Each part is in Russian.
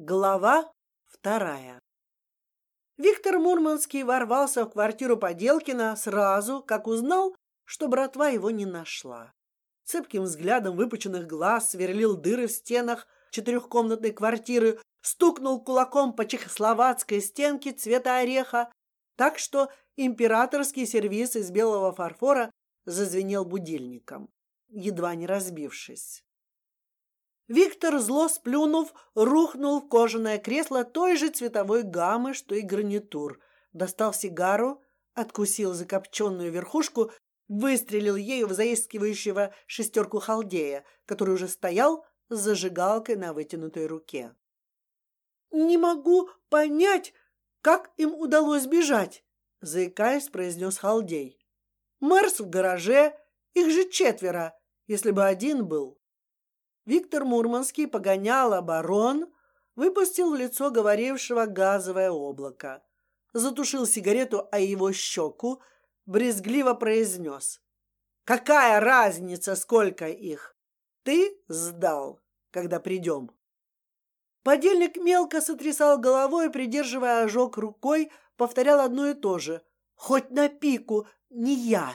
Глава вторая. Виктор Мурманский ворвался в квартиру Поделкина сразу, как узнал, что братва его не нашла. Цепким взглядом выпученных глаз сверлил дыры в стенах четырехкомнатной квартиры, стукнул кулаком по чехословацкой стенке цвета ореха, так что императорский сервиз из белого фарфора зазвенел будильником, едва не разбившись. Виктор, зло сплюнув, рухнул в кожаное кресло той же цветовой гаммы, что и гарнитур, достал сигару, откусил закопченную верхушку, выстрелил ею в заискивающего шестерку халдея, который уже стоял с зажигалкой на вытянутой руке. Не могу понять, как им удалось бежать, заикаясь, произнес халдей. Мерс в гараже, их же четверо, если бы один был. Виктор Мурманский погонял оборон, выпустил в лицо говорившего газовое облако, затушил сигарету о его щеку, брезгливо произнес: "Какая разница, сколько их? Ты сдал, когда придем". Подельник мелко сотрясал головой, придерживая ожог рукой, повторял одно и то же: "Хоть на пику, не я".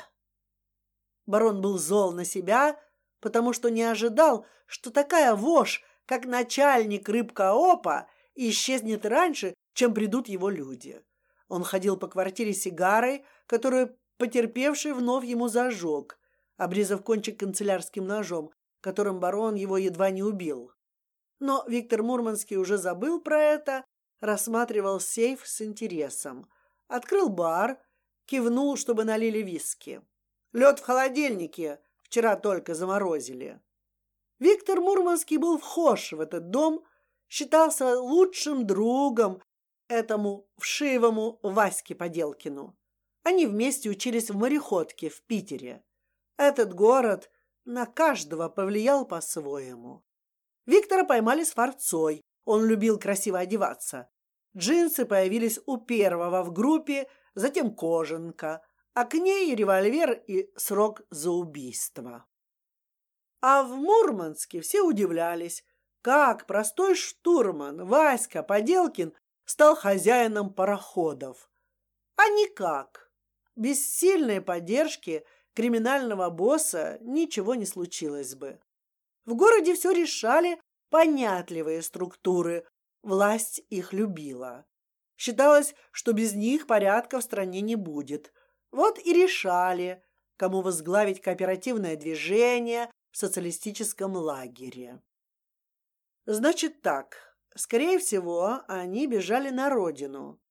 Барон был зол на себя потому что не ожидал, что такая вошь, как начальник рыбкоопа, исчезнет раньше, чем придут его люди. Он ходил по квартире сигарой, которую потерпевший вновь ему зажег, обрезав кончик канцелярским ножом, которым барон его едва не убил. Но Виктор Мурманский уже забыл про это, рассматривал сейф с интересом, открыл бар, кивнул, чтобы налили виски. Лед в холодильнике, Вчера только заморозили. Виктор Мурманский был вхож в этот дом, считался лучшим другом этому вшивому Ваське Поделкину. Они вместе учились в мореходке в Питере. Этот город на каждого повлиял по-своему. Виктора поймали с форцой. Он любил красиво одеваться. Джинсы появились у первого в группе, затем кожанка, а к ней револьвер и срок за убийство. А в Мурманске все удивлялись, как простой штурман Васька Поделкин стал хозяином пароходов. А никак. Без сильной поддержки криминального босса ничего не случилось бы. В городе все решали понятливые структуры, власть их любила. Считалось, что без них порядка в стране не будет. Вот и решали, кому возглавить кооперативное движение в социалистическом лагере. Значит так, скорее всего, они бежали на родину,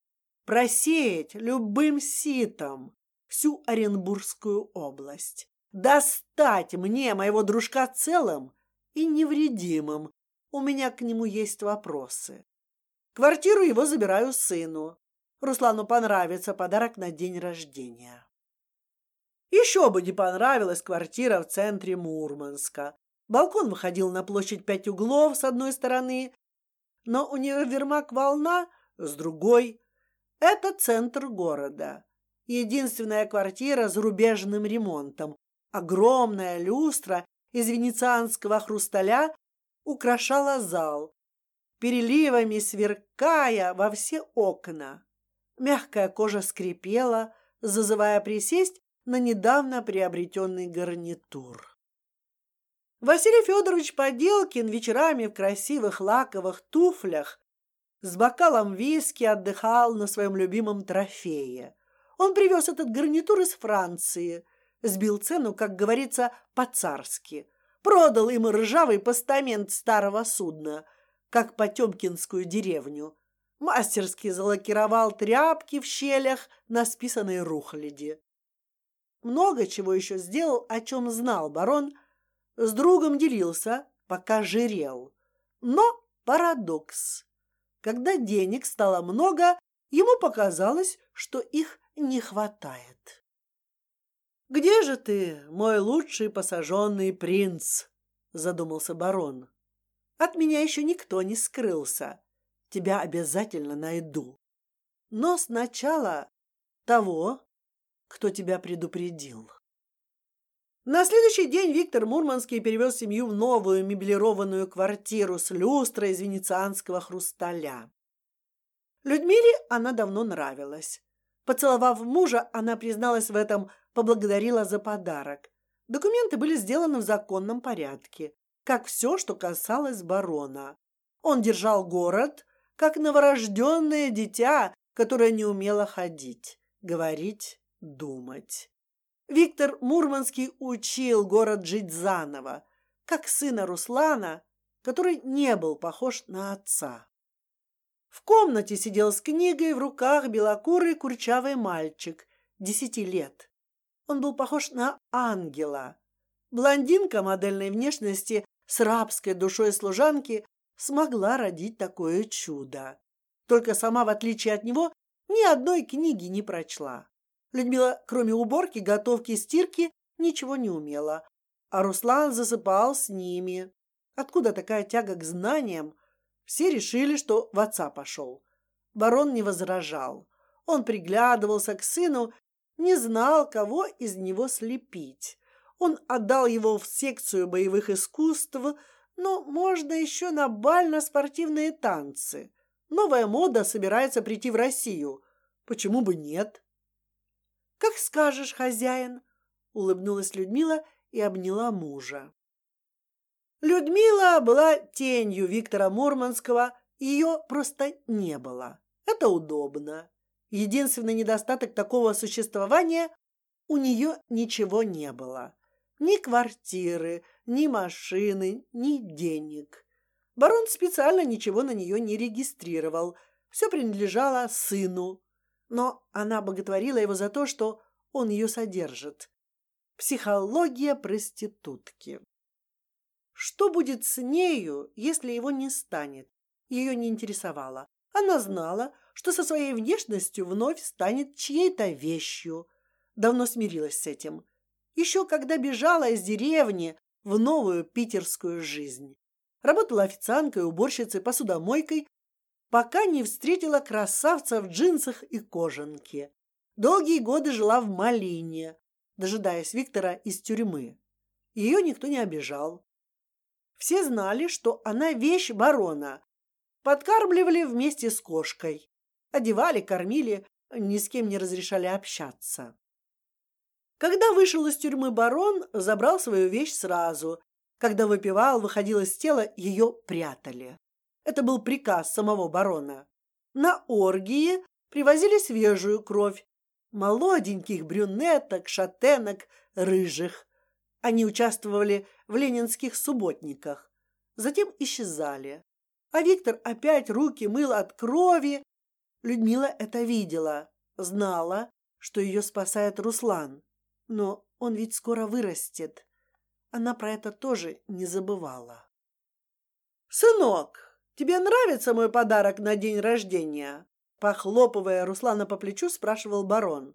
просеять любым ситом всю Оренбургскую область, достать мне моего дружка целым и невредимым. У меня к нему есть вопросы. Квартиру его забираю сыну. Руслану понравится подарок на день рождения. Еще бы не понравилась квартира в центре Мурманска. Балкон выходил на площадь пять углов с одной стороны, но универмаг Волна с другой. Это центр города. Единственная квартира с рубежным ремонтом. Огромная люстра из венецианского хрусталя украшала зал, переливами сверкая во все окна. Мягкая кожа скрипела, зазывая присесть на недавно приобретенный гарнитур. Василий Федорович Поделкин вечерами в красивых лаковых туфлях с бокалом виски отдыхал на своем любимом трофее. Он привез этот гарнитур из Франции, сбил цену, как говорится, по-царски, продал им ржавый постамент старого судна, как Потемкинскую деревню, мастерски залакировал тряпки в щелях на списанной рухляди. Много чего еще сделал, о чем знал барон, с другом делился, пока жирел. Но парадокс. Когда денег стало много, ему показалось, что их не хватает. Где же ты, мой лучший посаженный принц? Задумался барон. От меня еще никто не скрылся тебя обязательно найду. Но сначала того, кто тебя предупредил. На следующий день Виктор Мурманский перевез семью в новую меблированную квартиру с люстрой из венецианского хрусталя. Людмиле она давно нравилась. Поцеловав мужа, она призналась в этом, поблагодарила за подарок. Документы были сделаны в законном порядке, как все, что касалось барона. Он держал город, как новорожденное дитя, которое не умело ходить, говорить, думать. Виктор Мурманский учил город жить заново, как сына Руслана, который не был похож на отца. В комнате сидел с книгой в руках белокурый курчавый мальчик десяти лет. Он был похож на ангела. Блондинка модельной внешности с рабской душой служанки смогла родить такое чудо. Только сама, в отличие от него, ни одной книги не прочла. Людмила, кроме уборки, готовки и стирки, ничего не умела, а Руслан засыпал с ними. Откуда такая тяга к знаниям? Все решили, что в отца пошел. Барон не возражал. Он приглядывался к сыну, не знал, кого из него слепить. Он отдал его в секцию боевых искусств, но можно еще на бально-спортивные танцы. Новая мода собирается прийти в Россию. Почему бы нет? Как скажешь, хозяин, улыбнулась Людмила и обняла мужа. Людмила была тенью Виктора Мурманского, ее просто не было. Это удобно. Единственный недостаток такого существования – у нее ничего не было. Ни квартиры, ни машины, ни денег. Барон специально ничего на нее не регистрировал. Все принадлежало сыну но она боготворила его за то, что он ее содержит. Психология проститутки. Что будет с нею, если его не станет? Ее не интересовало. Она знала, что со своей внешностью вновь станет чьей-то вещью. Давно смирилась с этим. Еще когда бежала из деревни в новую питерскую жизнь. Работала официанткой, уборщицей, посудомойкой пока не встретила красавца в джинсах и кожанке. Долгие годы жила в Малине, дожидаясь Виктора из тюрьмы. Ее никто не обижал. Все знали, что она вещь барона. Подкармливали вместе с кошкой, одевали, кормили, ни с кем не разрешали общаться. Когда вышел из тюрьмы барон, забрал свою вещь сразу. Когда выпивал, выходил из тела, ее прятали. Это был приказ самого барона. На оргии привозили свежую кровь, молоденьких брюнеток, шатенок, рыжих. Они участвовали в ленинских субботниках, затем исчезали. А Виктор опять руки мыл от крови. Людмила это видела, знала, что ее спасает Руслан, но он ведь скоро вырастет. Она про это тоже не забывала. Сынок, Тебе нравится мой подарок на день рождения? Похлопывая Руслана по плечу, спрашивал барон.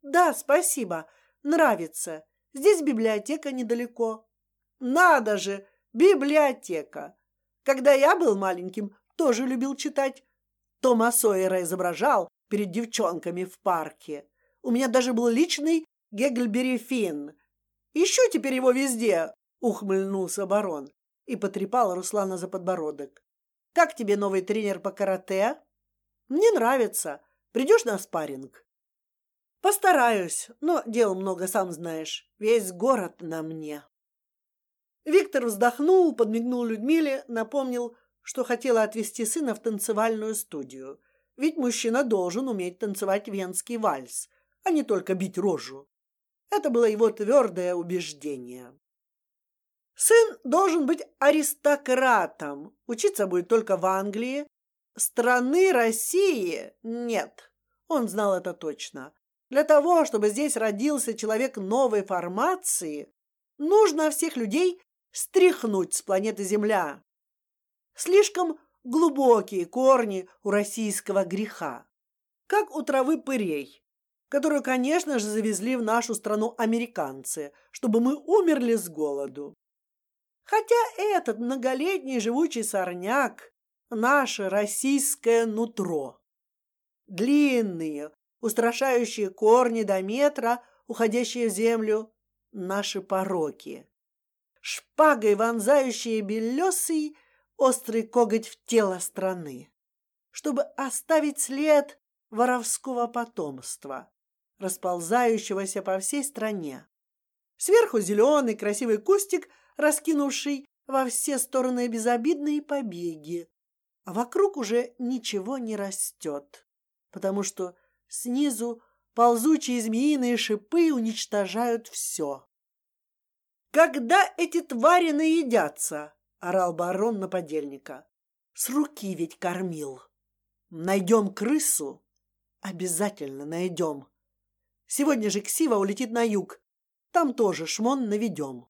Да, спасибо, нравится. Здесь библиотека недалеко. Надо же, библиотека. Когда я был маленьким, тоже любил читать. Тома Сойера изображал перед девчонками в парке. У меня даже был личный Гегельбери Финн. Еще теперь его везде, ухмыльнулся барон и потрепал Руслана за подбородок. Как тебе новый тренер по карате? Мне нравится. Придешь на спарринг? Постараюсь, но дел много, сам знаешь. Весь город на мне. Виктор вздохнул, подмигнул Людмиле, напомнил, что хотела отвезти сына в танцевальную студию. Ведь мужчина должен уметь танцевать венский вальс, а не только бить рожу. Это было его твердое убеждение. Сын должен быть аристократом. Учиться будет только в Англии. Страны России нет. Он знал это точно. Для того, чтобы здесь родился человек новой формации, нужно всех людей стряхнуть с планеты Земля. Слишком глубокие корни у российского греха, как у травы пырей, которую, конечно же, завезли в нашу страну американцы, чтобы мы умерли с голоду. Хотя этот многолетний живучий сорняк – наше российское нутро. Длинные, устрашающие корни до метра, уходящие в землю, наши пороки. Шпагой вонзающие белесый острый коготь в тело страны, чтобы оставить след воровского потомства, расползающегося по всей стране. Сверху зеленый красивый кустик, раскинувший во все стороны безобидные побеги, а вокруг уже ничего не растет, потому что снизу ползучие змеиные шипы уничтожают все. Когда эти твари наедятся, орал барон на подельника. С руки ведь кормил. Найдем крысу, обязательно найдем. Сегодня же Ксива улетит на юг, там тоже шмон наведем.